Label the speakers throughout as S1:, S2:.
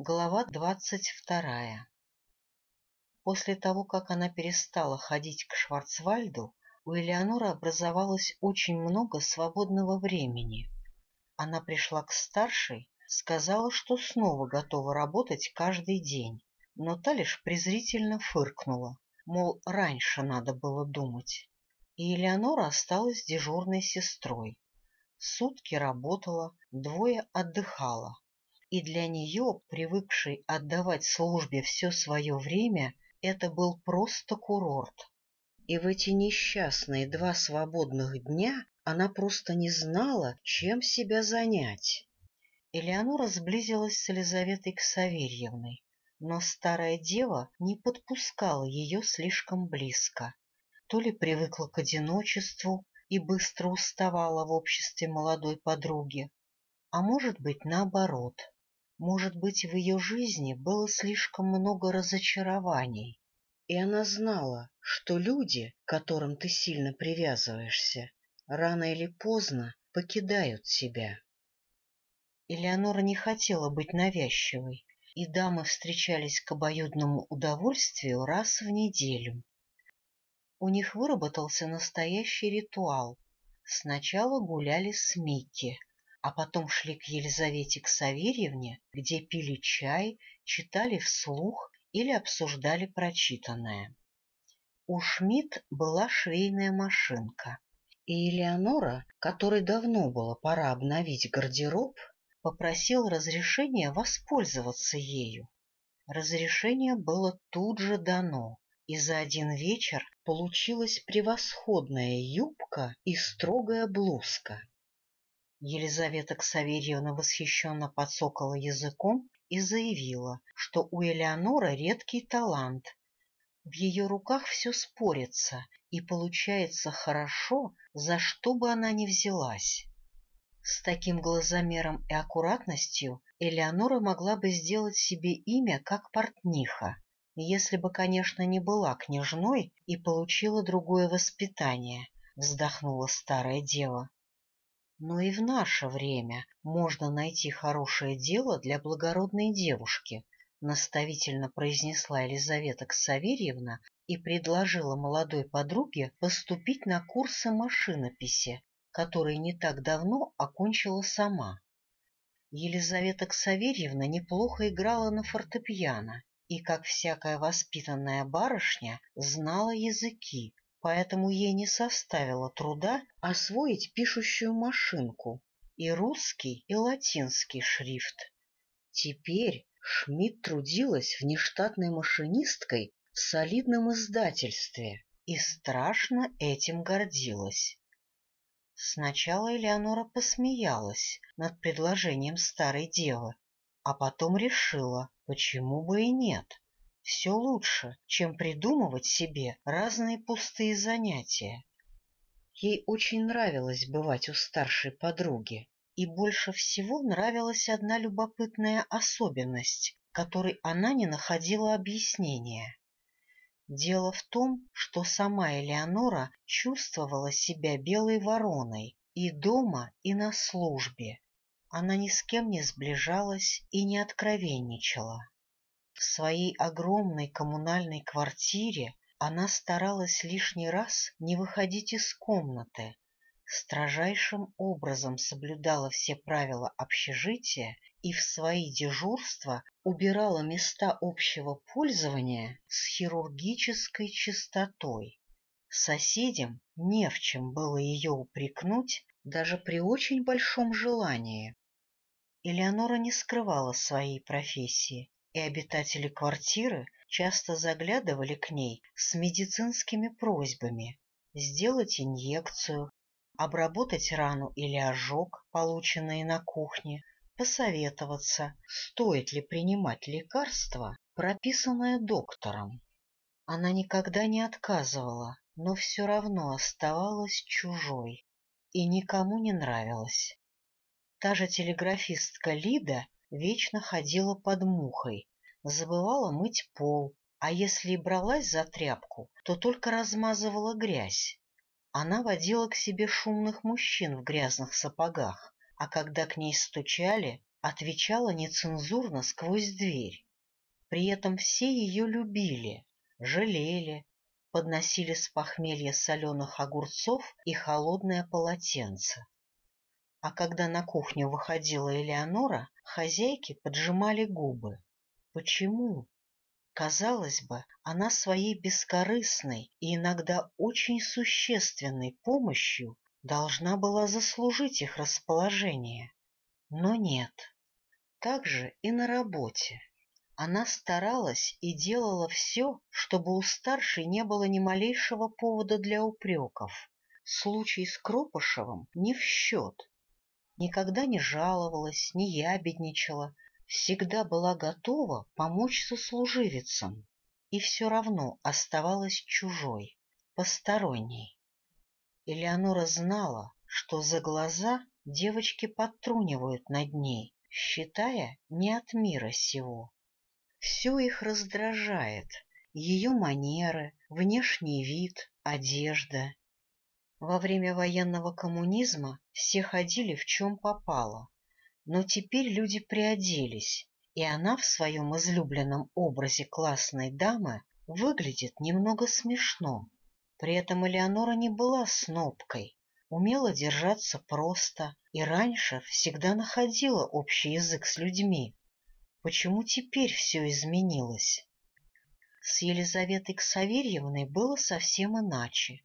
S1: Глава двадцать вторая После того, как она перестала ходить к Шварцвальду, у Элеоноры образовалось очень много свободного времени. Она пришла к старшей, сказала, что снова готова работать каждый день, но та лишь презрительно фыркнула, мол, раньше надо было думать. И Элеонора осталась дежурной сестрой. Сутки работала, двое отдыхала и для нее, привыкшей отдавать службе все свое время, это был просто курорт. И в эти несчастные два свободных дня она просто не знала, чем себя занять. Элеонора сблизилась с Елизаветой Ксаверьевной, но старая дева не подпускала ее слишком близко. То ли привыкла к одиночеству и быстро уставала в обществе молодой подруги, а может быть, наоборот. Может быть, в ее жизни было слишком много разочарований, и она знала, что люди, к которым ты сильно привязываешься, рано или поздно покидают тебя. Элеонора не хотела быть навязчивой, и дамы встречались к обоюдному удовольствию раз в неделю. У них выработался настоящий ритуал. Сначала гуляли с Микки, а потом шли к Елизавете Ксаверьевне, где пили чай, читали вслух или обсуждали прочитанное. У Шмидт была швейная машинка, и Элеонора, которой давно было пора обновить гардероб, попросил разрешения воспользоваться ею. Разрешение было тут же дано, и за один вечер получилась превосходная юбка и строгая блузка. Елизавета Ксаверьевна восхищенно подсокала языком и заявила, что у Элеонора редкий талант. В ее руках все спорится, и получается хорошо, за что бы она ни взялась. С таким глазомером и аккуратностью Элеонора могла бы сделать себе имя как портниха, если бы, конечно, не была княжной и получила другое воспитание, вздохнула старая дева. Но и в наше время можно найти хорошее дело для благородной девушки, наставительно произнесла Елизавета Ксаверьевна и предложила молодой подруге поступить на курсы машинописи, которые не так давно окончила сама. Елизавета Ксаверьевна неплохо играла на фортепиано и, как всякая воспитанная барышня, знала языки, поэтому ей не составило труда освоить пишущую машинку и русский, и латинский шрифт. Теперь Шмидт трудилась внештатной машинисткой в солидном издательстве и страшно этим гордилась. Сначала Элеонора посмеялась над предложением старой девы, а потом решила, почему бы и нет. Все лучше, чем придумывать себе разные пустые занятия. Ей очень нравилось бывать у старшей подруги, и больше всего нравилась одна любопытная особенность, которой она не находила объяснения. Дело в том, что сама Элеонора чувствовала себя белой вороной и дома, и на службе. Она ни с кем не сближалась и не откровенничала. В своей огромной коммунальной квартире она старалась лишний раз не выходить из комнаты, строжайшим образом соблюдала все правила общежития и в свои дежурства убирала места общего пользования с хирургической чистотой. Соседям не в чем было ее упрекнуть даже при очень большом желании. Элеонора не скрывала своей профессии и обитатели квартиры часто заглядывали к ней с медицинскими просьбами сделать инъекцию, обработать рану или ожог, полученные на кухне, посоветоваться, стоит ли принимать лекарство, прописанное доктором. Она никогда не отказывала, но все равно оставалась чужой и никому не нравилась. Та же телеграфистка Лида вечно ходила под мухой, забывала мыть пол, а если и бралась за тряпку, то только размазывала грязь. Она водила к себе шумных мужчин в грязных сапогах, а когда к ней стучали, отвечала нецензурно сквозь дверь. При этом все ее любили, жалели, подносили с похмелья соленых огурцов и холодное полотенце. А когда на кухню выходила Элеонора, хозяйки поджимали губы. Почему? Казалось бы, она своей бескорыстной и иногда очень существенной помощью должна была заслужить их расположение. Но нет. Так же и на работе. Она старалась и делала все, чтобы у старшей не было ни малейшего повода для упреков. Случай с Кропышевым не в счет. Никогда не жаловалась, не ябедничала, всегда была готова помочь сослуживицам и все равно оставалась чужой, посторонней. Элеонора знала, что за глаза девочки подтрунивают над ней, считая не от мира сего. Все их раздражает, ее манеры, внешний вид, одежда. Во время военного коммунизма все ходили в чем попало, но теперь люди приоделись, и она в своем излюбленном образе классной дамы выглядит немного смешно. При этом Элеонора не была снобкой, умела держаться просто и раньше всегда находила общий язык с людьми. Почему теперь все изменилось? С Елизаветой Ксаверьевной было совсем иначе.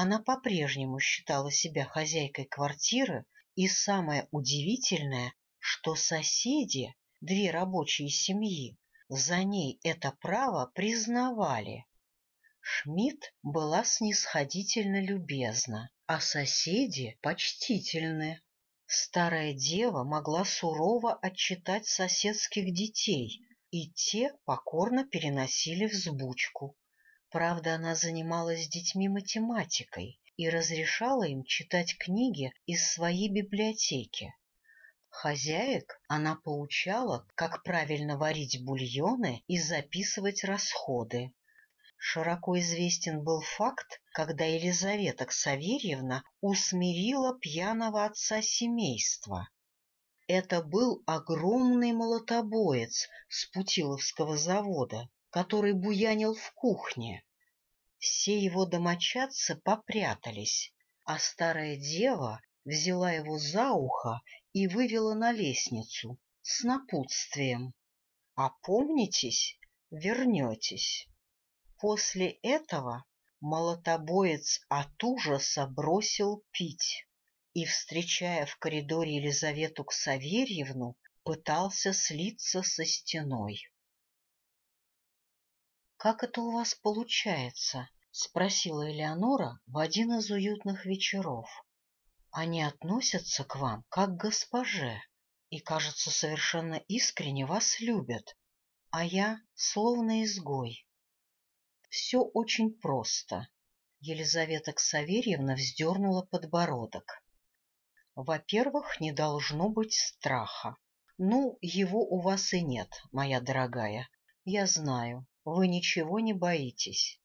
S1: Она по-прежнему считала себя хозяйкой квартиры, и самое удивительное, что соседи, две рабочие семьи, за ней это право признавали. Шмидт была снисходительно любезна, а соседи почтительны. Старая дева могла сурово отчитать соседских детей, и те покорно переносили взбучку. Правда, она занималась с детьми математикой и разрешала им читать книги из своей библиотеки. Хозяек она поучала, как правильно варить бульоны и записывать расходы. Широко известен был факт, когда Елизавета Ксаверьевна усмирила пьяного отца семейства. Это был огромный молотобоец с Путиловского завода, который буянил в кухне. Все его домочадцы попрятались, а старая дева взяла его за ухо и вывела на лестницу с напутствием. «Опомнитесь, вернетесь». После этого молотобоец от ужаса бросил пить и, встречая в коридоре Елизавету Ксаверьевну, пытался слиться со стеной. — Как это у вас получается? — спросила Элеонора в один из уютных вечеров. — Они относятся к вам как к госпоже и, кажется, совершенно искренне вас любят, а я словно изгой. Все очень просто. Елизавета Ксаверьевна вздернула подбородок. Во-первых, не должно быть страха. Ну, его у вас и нет, моя дорогая. Я знаю, вы ничего не боитесь.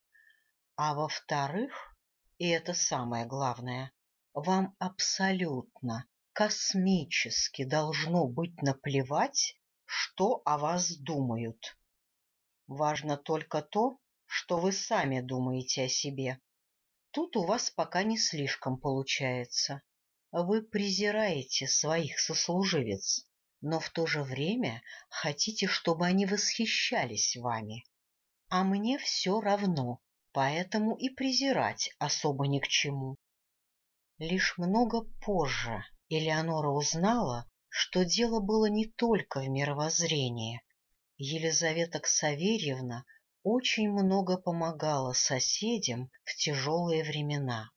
S1: А во-вторых, и это самое главное, вам абсолютно, космически должно быть наплевать, что о вас думают. Важно только то, что вы сами думаете о себе. Тут у вас пока не слишком получается. Вы презираете своих сослуживец, но в то же время хотите, чтобы они восхищались вами. А мне все равно, поэтому и презирать особо ни к чему. Лишь много позже Элеонора узнала, что дело было не только в мировоззрении. Елизавета Ксаверьевна очень много помогала соседям в тяжелые времена.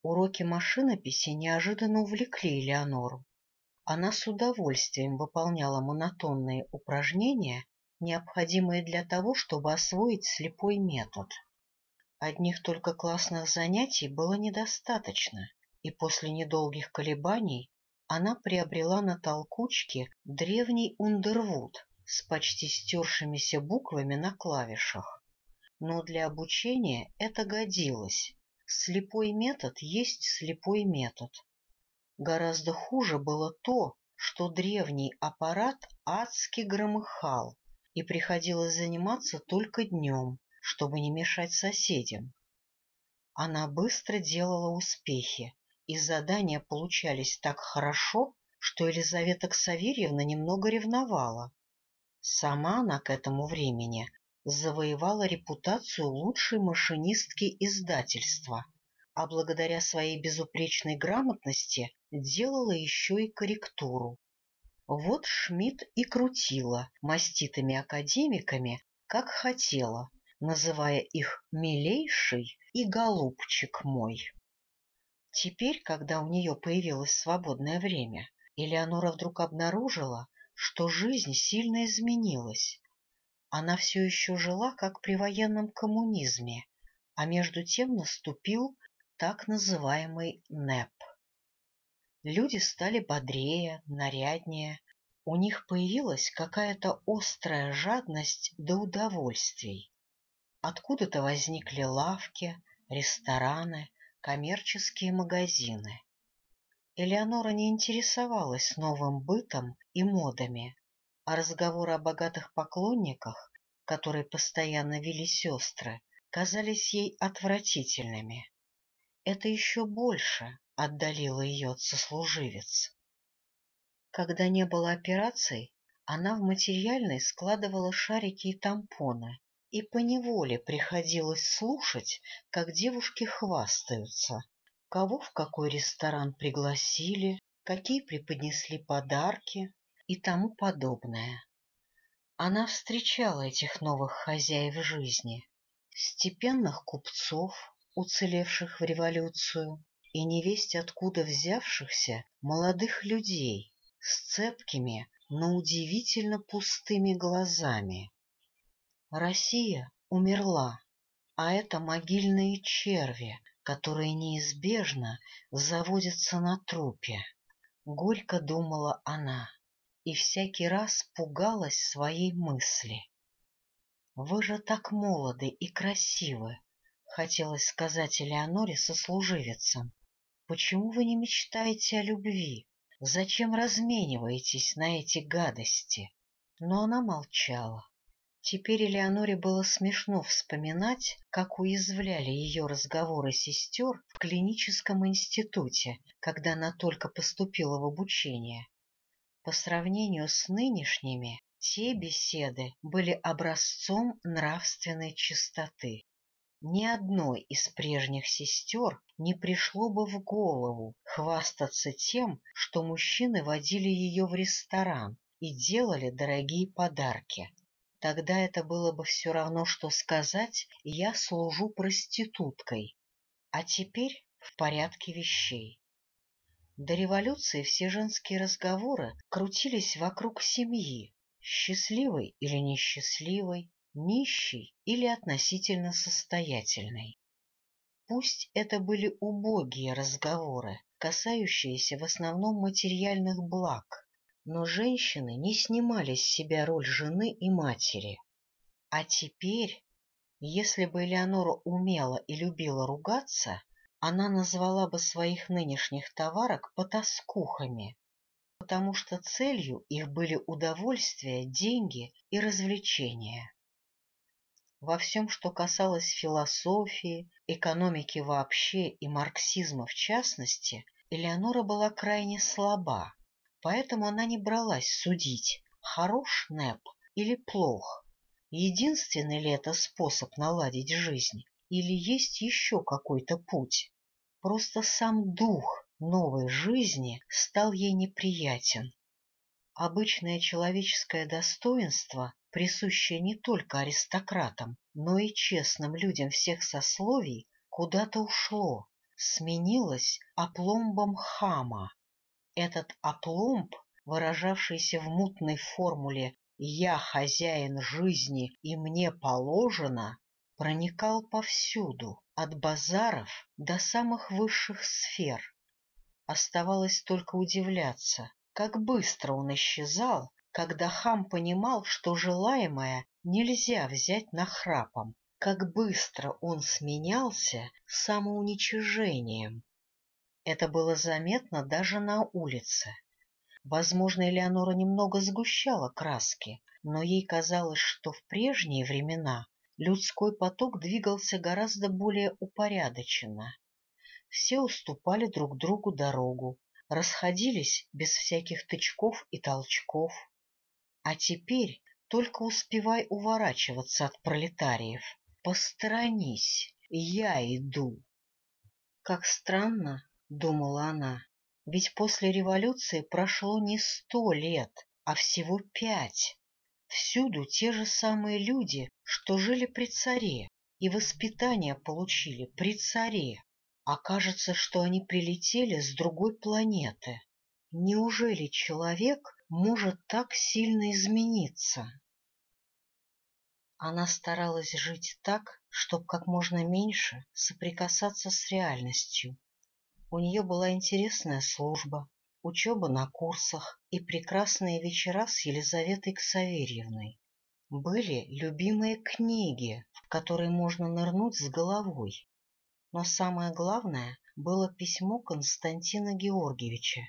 S1: Уроки машинописи неожиданно увлекли Элеонору. Она с удовольствием выполняла монотонные упражнения, необходимые для того, чтобы освоить слепой метод. Одних только классных занятий было недостаточно, и после недолгих колебаний она приобрела на толкучке древний Ундервуд, с почти стершимися буквами на клавишах. Но для обучения это годилось. Слепой метод есть слепой метод. Гораздо хуже было то, что древний аппарат адски громыхал, и приходилось заниматься только днем, чтобы не мешать соседям. Она быстро делала успехи, и задания получались так хорошо, что Елизавета Ксаверьевна немного ревновала. Сама она к этому времени завоевала репутацию лучшей машинистки издательства, а благодаря своей безупречной грамотности делала еще и корректуру. Вот Шмидт и крутила маститыми академиками, как хотела, называя их «милейший» и «голубчик мой». Теперь, когда у нее появилось свободное время, Элеонора вдруг обнаружила, что жизнь сильно изменилась. Она все еще жила, как при военном коммунизме, а между тем наступил так называемый НЭП. Люди стали бодрее, наряднее, у них появилась какая-то острая жадность до удовольствий. Откуда-то возникли лавки, рестораны, коммерческие магазины. Элеонора не интересовалась новым бытом и модами, а разговоры о богатых поклонниках, которые постоянно вели сестры, казались ей отвратительными. Это еще больше отдалило ее от сослуживец. Когда не было операций, она в материальной складывала шарики и тампоны, и поневоле приходилось слушать, как девушки хвастаются, кого в какой ресторан пригласили, какие преподнесли подарки и тому подобное. Она встречала этих новых хозяев жизни, степенных купцов, уцелевших в революцию, и невесть откуда взявшихся молодых людей с цепкими, но удивительно пустыми глазами. Россия умерла, а это могильные черви, которые неизбежно заводятся на трупе. Горько думала она и всякий раз пугалась своей мысли. «Вы же так молоды и красивы!» — хотелось сказать Элеоноре сослуживицам. «Почему вы не мечтаете о любви? Зачем размениваетесь на эти гадости?» Но она молчала. Теперь Элеоноре было смешно вспоминать, как уязвляли ее разговоры сестер в клиническом институте, когда она только поступила в обучение. По сравнению с нынешними, те беседы были образцом нравственной чистоты. Ни одной из прежних сестер не пришло бы в голову хвастаться тем, что мужчины водили ее в ресторан и делали дорогие подарки. Тогда это было бы все равно, что сказать «я служу проституткой», а теперь в порядке вещей. До революции все женские разговоры крутились вокруг семьи, счастливой или несчастливой, нищей или относительно состоятельной. Пусть это были убогие разговоры, касающиеся в основном материальных благ, но женщины не снимали с себя роль жены и матери. А теперь, если бы Элеонора умела и любила ругаться, она назвала бы своих нынешних товарок потаскухами, потому что целью их были удовольствие, деньги и развлечения. Во всем, что касалось философии, экономики вообще и марксизма в частности, Элеонора была крайне слаба поэтому она не бралась судить, хорош Нэп или плох. Единственный ли это способ наладить жизнь, или есть еще какой-то путь? Просто сам дух новой жизни стал ей неприятен. Обычное человеческое достоинство, присущее не только аристократам, но и честным людям всех сословий, куда-то ушло, сменилось опломбом хама, этот опломб, выражавшийся в мутной формуле «я хозяин жизни и мне положено», проникал повсюду, от базаров до самых высших сфер. Оставалось только удивляться, как быстро он исчезал, когда хам понимал, что желаемое нельзя взять нахрапом, как быстро он сменялся самоуничижением. Это было заметно даже на улице. Возможно, Элеонора немного сгущала краски, но ей казалось, что в прежние времена людской поток двигался гораздо более упорядоченно. Все уступали друг другу дорогу, расходились без всяких тычков и толчков. А теперь только успевай уворачиваться от пролетариев. Посторонись, я иду. Как странно, — думала она, — ведь после революции прошло не сто лет, а всего пять. Всюду те же самые люди, что жили при царе и воспитание получили при царе. А кажется, что они прилетели с другой планеты. Неужели человек может так сильно измениться? Она старалась жить так, чтобы как можно меньше соприкасаться с реальностью. У нее была интересная служба, учеба на курсах и прекрасные вечера с Елизаветой Ксаверьевной. Были любимые книги, в которые можно нырнуть с головой. Но самое главное было письмо Константина Георгиевича.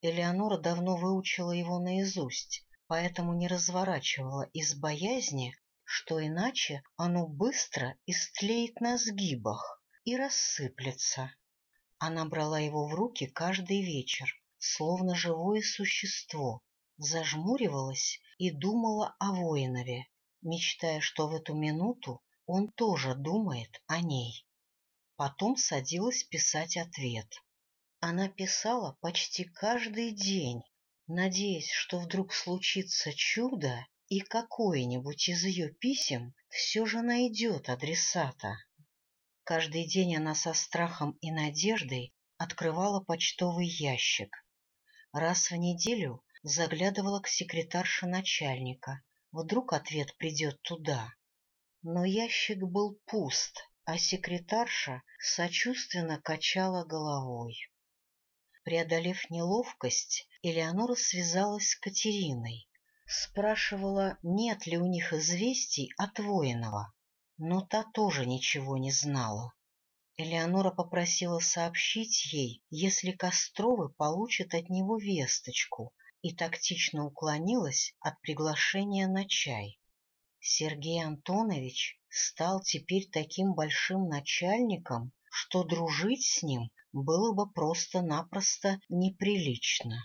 S1: Элеонора давно выучила его наизусть, поэтому не разворачивала из боязни, что иначе оно быстро истлеет на сгибах и рассыплется. Она брала его в руки каждый вечер, словно живое существо, зажмуривалась и думала о Воинове, мечтая, что в эту минуту он тоже думает о ней. Потом садилась писать ответ. Она писала почти каждый день, надеясь, что вдруг случится чудо, и какое-нибудь из ее писем все же найдет адресата. Каждый день она со страхом и надеждой открывала почтовый ящик. Раз в неделю заглядывала к секретарше начальника. Вдруг ответ придет туда. Но ящик был пуст, а секретарша сочувственно качала головой. Преодолев неловкость, Элеонора связалась с Катериной, спрашивала, нет ли у них известий от воинова, но та тоже ничего не знала. Элеонора попросила сообщить ей, если Костровы получат от него весточку, и тактично уклонилась от приглашения на чай. Сергей Антонович стал теперь таким большим начальником, что дружить с ним было бы просто-напросто неприлично.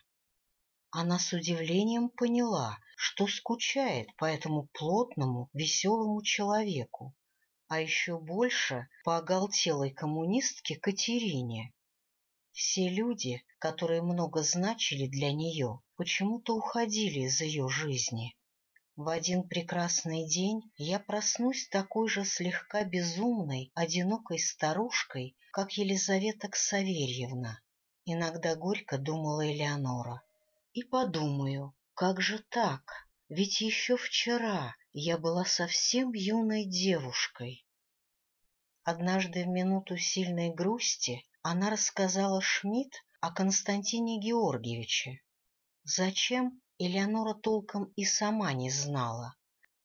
S1: Она с удивлением поняла, что скучает по этому плотному, веселому человеку, а еще больше по оголтелой коммунистке Катерине. Все люди, которые много значили для нее, почему-то уходили из ее жизни. В один прекрасный день я проснусь такой же слегка безумной, одинокой старушкой, как Елизавета Ксаверьевна. Иногда горько думала Элеонора. И подумаю, как же так? Ведь еще вчера я была совсем юной девушкой. Однажды в минуту сильной грусти она рассказала Шмидт о Константине Георгиевиче. Зачем, Элеонора толком и сама не знала.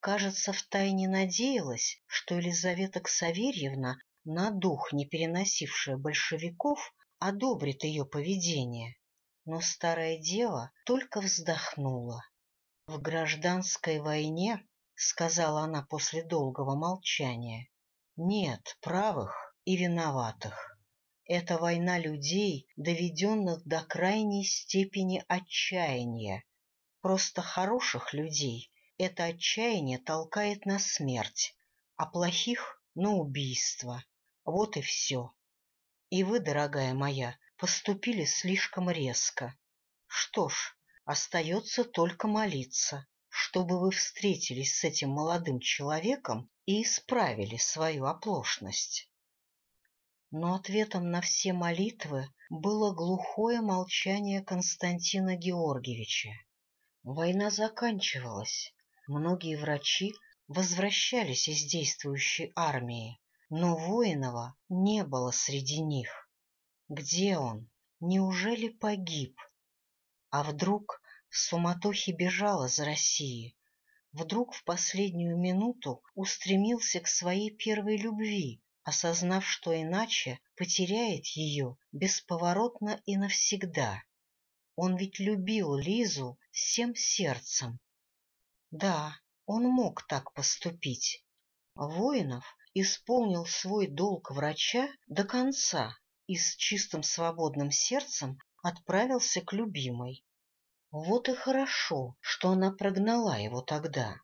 S1: Кажется, втайне надеялась, что Елизавета Ксаверьевна, на дух не переносившая большевиков, одобрит ее поведение. Но старая дева только вздохнула. В гражданской войне, — сказала она после долгого молчания, — нет правых и виноватых. Это война людей, доведенных до крайней степени отчаяния, Просто хороших людей это отчаяние толкает на смерть, а плохих — на убийство. Вот и все. И вы, дорогая моя, поступили слишком резко. Что ж, остается только молиться, чтобы вы встретились с этим молодым человеком и исправили свою оплошность. Но ответом на все молитвы было глухое молчание Константина Георгиевича. Война заканчивалась. Многие врачи возвращались из действующей армии, но Воинова не было среди них. Где он? Неужели погиб? А вдруг в суматохе бежал из России? Вдруг в последнюю минуту устремился к своей первой любви, осознав, что иначе потеряет ее бесповоротно и навсегда? Он ведь любил Лизу всем сердцем. Да, он мог так поступить. Воинов исполнил свой долг врача до конца и с чистым свободным сердцем отправился к любимой. Вот и хорошо, что она прогнала его тогда.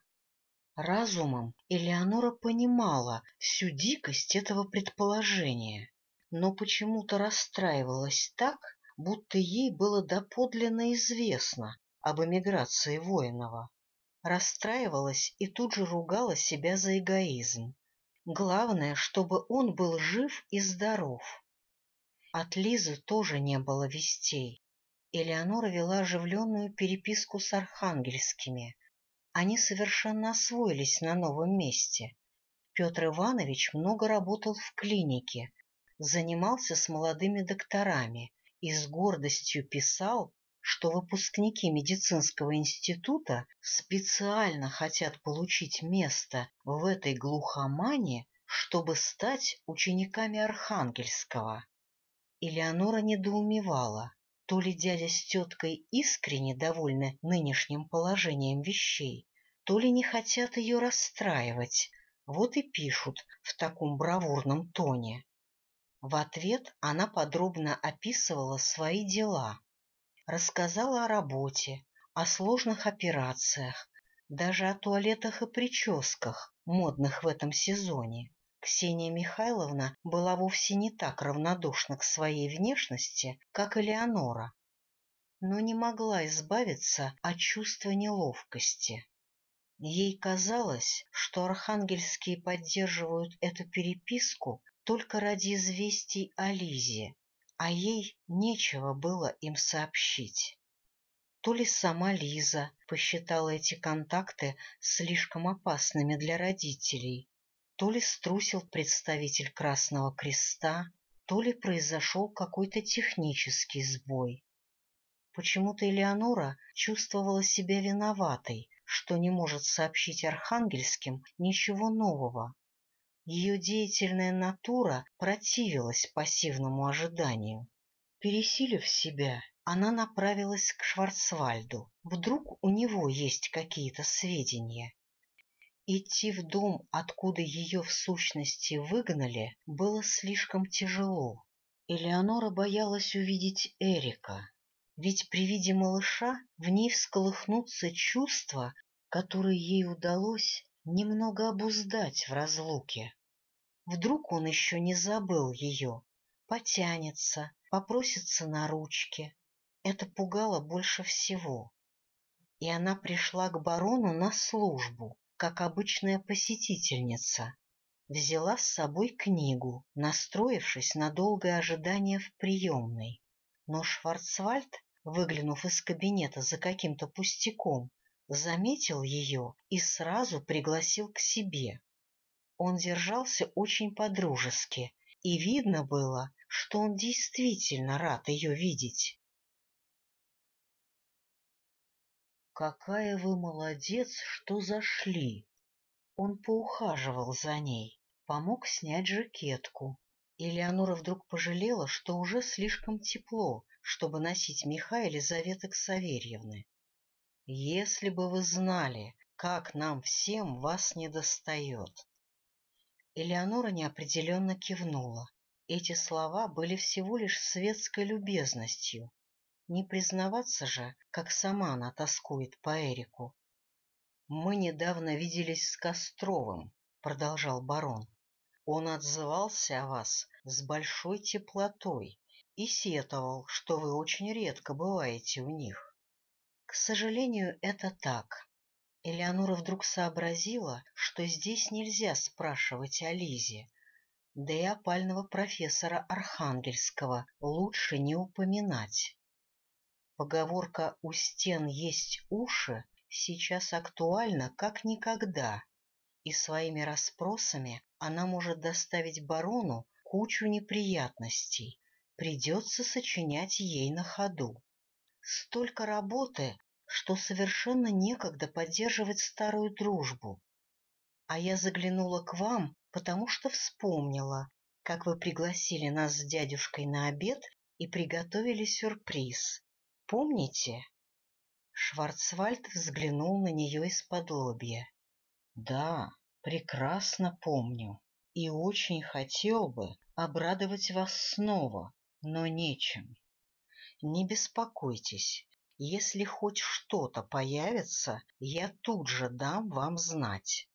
S1: Разумом Элеонора понимала всю дикость этого предположения, но почему-то расстраивалась так, будто ей было доподлинно известно об эмиграции Воинова. Расстраивалась и тут же ругала себя за эгоизм. Главное, чтобы он был жив и здоров. От Лизы тоже не было вестей. Элеонора вела оживленную переписку с архангельскими, они совершенно освоились на новом месте. Петр Иванович много работал в клинике, занимался с молодыми докторами и с гордостью писал, что выпускники медицинского института специально хотят получить место в этой глухомане, чтобы стать учениками Архангельского. Элеонора недоумевала, то ли дядя с теткой искренне довольны нынешним положением вещей, то ли не хотят ее расстраивать, вот и пишут в таком бравурном тоне. В ответ она подробно описывала свои дела, рассказала о работе, о сложных операциях, даже о туалетах и прическах, модных в этом сезоне. Ксения Михайловна была вовсе не так равнодушна к своей внешности, как Элеонора, но не могла избавиться от чувства неловкости. Ей казалось, что архангельские поддерживают эту переписку только ради известий о Лизе, а ей нечего было им сообщить. То ли сама Лиза посчитала эти контакты слишком опасными для родителей, то ли струсил представитель Красного Креста, то ли произошел какой-то технический сбой. Почему-то Элеонора чувствовала себя виноватой, что не может сообщить архангельским ничего нового. Ее деятельная натура противилась пассивному ожиданию. Пересилив себя, она направилась к Шварцвальду. Вдруг у него есть какие-то сведения. Идти в дом, откуда ее в сущности выгнали, было слишком тяжело. Элеонора боялась увидеть Эрика, ведь при виде малыша в ней всколыхнутся чувства, которые ей удалось немного обуздать в разлуке. Вдруг он еще не забыл ее, потянется, попросится на ручки. Это пугало больше всего. И она пришла к барону на службу, как обычная посетительница. Взяла с собой книгу, настроившись на долгое ожидание в приемной. Но Шварцвальд, выглянув из кабинета за каким-то пустяком, заметил ее и сразу пригласил к себе. Он держался очень подружески, и видно было, что он действительно рад ее видеть. «Какая вы молодец, что зашли!» Он поухаживал за ней, помог снять жакетку. Элеонора вдруг пожалела, что уже слишком тепло, чтобы носить меха Елизаветы Ксаверьевны. «Если бы вы знали, как нам всем вас недостает!» Элеонора неопределенно кивнула. Эти слова были всего лишь светской любезностью, не признаваться же, как сама она тоскует по Эрику. — Мы недавно виделись с Костровым, — продолжал барон. Он отзывался о вас с большой теплотой и сетовал, что вы очень редко бываете у них. К сожалению, это так. Элеонора вдруг сообразила, что здесь нельзя спрашивать о Лизе, да и опального профессора Архангельского лучше не упоминать. Поговорка «у стен есть уши» сейчас актуальна как никогда, и своими расспросами она может доставить барону кучу неприятностей. Придется сочинять ей на ходу. Столько работы, что совершенно некогда поддерживать старую дружбу. А я заглянула к вам, потому что вспомнила, как вы пригласили нас с дядюшкой на обед и приготовили сюрприз. Помните? Шварцвальд взглянул на нее из-под лобья. — Да, прекрасно помню. И очень хотел бы обрадовать вас снова, но нечем. Не беспокойтесь, если хоть что-то появится, я тут же дам вам знать.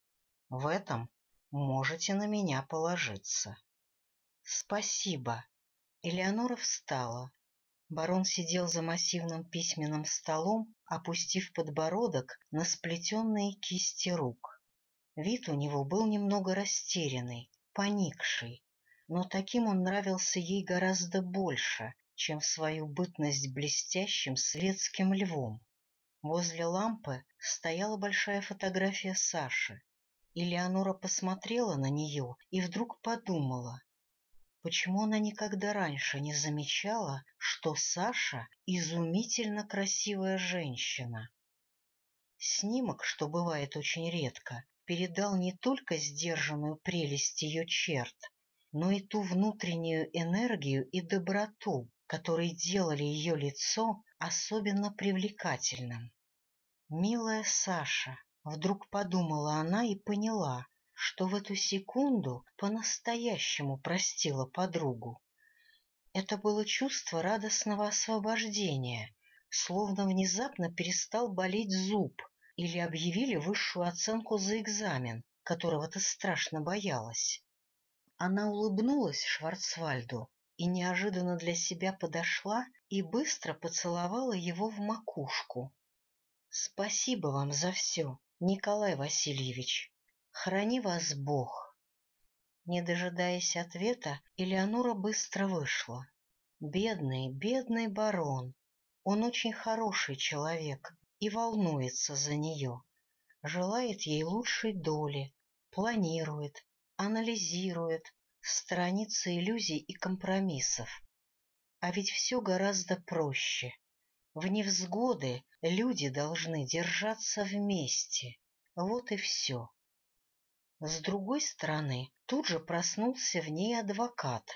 S1: В этом можете на меня положиться. Спасибо. Элеонора встала. Барон сидел за массивным письменным столом, опустив подбородок на сплетенные кисти рук. Вид у него был немного растерянный, поникший, но таким он нравился ей гораздо больше, чем в свою бытность блестящим светским львом. Возле лампы стояла большая фотография Саши. Элеонора посмотрела на нее и вдруг подумала, почему она никогда раньше не замечала, что Саша — изумительно красивая женщина. Снимок, что бывает очень редко, передал не только сдержанную прелесть ее черт, но и ту внутреннюю энергию и доброту, которые делали ее лицо особенно привлекательным. «Милая Саша», — вдруг подумала она и поняла, что в эту секунду по-настоящему простила подругу. Это было чувство радостного освобождения, словно внезапно перестал болеть зуб или объявили высшую оценку за экзамен, которого ты страшно боялась. Она улыбнулась Шварцвальду и неожиданно для себя подошла и быстро поцеловала его в макушку. — Спасибо вам за все, Николай Васильевич. Храни вас Бог. Не дожидаясь ответа, Элеонора быстро вышла. Бедный, бедный барон. Он очень хороший человек и волнуется за нее. Желает ей лучшей доли, планирует, анализирует, страница иллюзий и компромиссов. А ведь все гораздо проще. В невзгоды люди должны держаться вместе. Вот и все. С другой стороны, тут же проснулся в ней адвокат.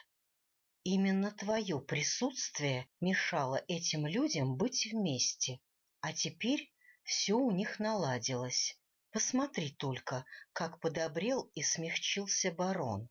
S1: Именно твое присутствие мешало этим людям быть вместе, а теперь все у них наладилось. Посмотри только, как подобрел и смягчился барон.